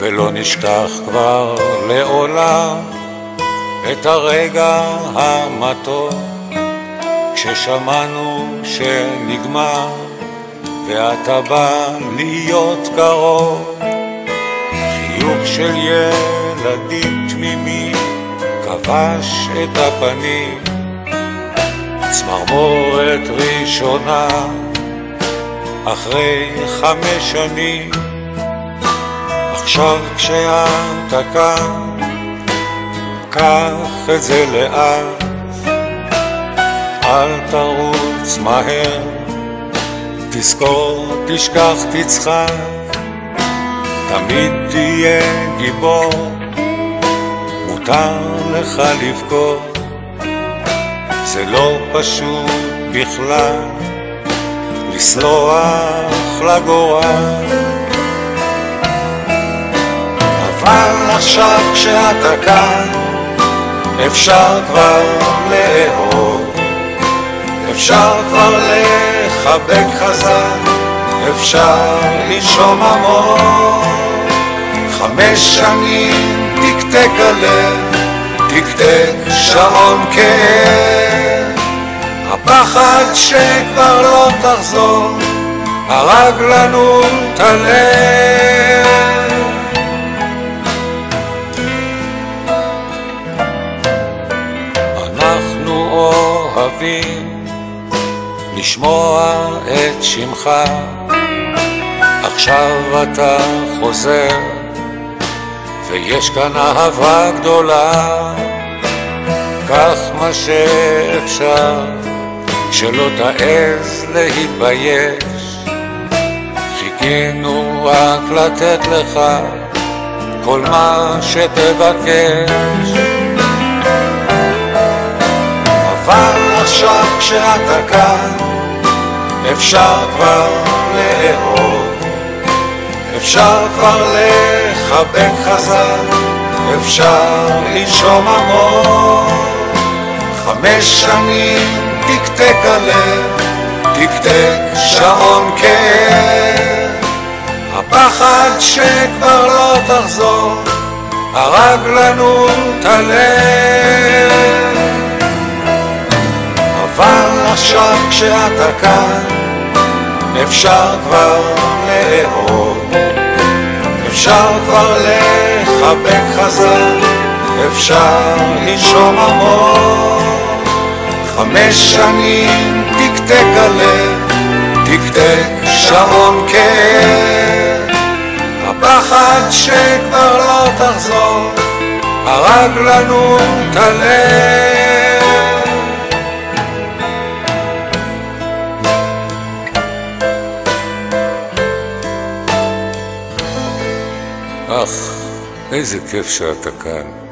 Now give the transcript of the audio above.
ולא נשכח כבר לעולם את הרגע המתוק כששמענו שנגמר ואתה בא להיות קרוב. חיוך של ילדים תמימים כבש את הפנים צמרמורת ראשונה אחרי חמש שנים עכשיו כשאתה כאן. קח את זה לאט. אל תרוץ מהר. תזכור, תשכח, תצחק. תמיד תהיה גיבור. מותר לך לבכות זה לא פשוט בכלל. לסלוח לגורל אבל עכשיו כשאתה כאן אפשר כבר לאהוב. אפשר כבר לחבק חזק אפשר לישום עמוק. חמש שנים תקתק הלב תקתק שעון כאב. הפחד שכבר לא תחזור הרג לנו את הלב אוהבים לשמוע את שמך. עכשיו אתה חוזר ויש כאן אהבה גדולה. קח מה שאפשר שלא תעז להתבייש. חיכינו רק לתת לך כל מה שתבקש. אבל עכשיו כשאתה כאן אפשר כבר לאהוב. אפשר כבר לחבק חזק אפשר לנשום עמוק. חמש שנים תקתק הלב תקתק שעון כאב. הפחד שכבר לא תחזור הרג לנו את הלב עכשיו כשאתה כאן אפשר כבר לאהוב. אפשר כבר לחבק חזק אפשר לנשום עמוק. חמש שנים תקתק הלב תקתק שעון כאב. הפחד שכבר לא תחזור הרג לנו את הלב אך, איזה כיף שאתה כאן.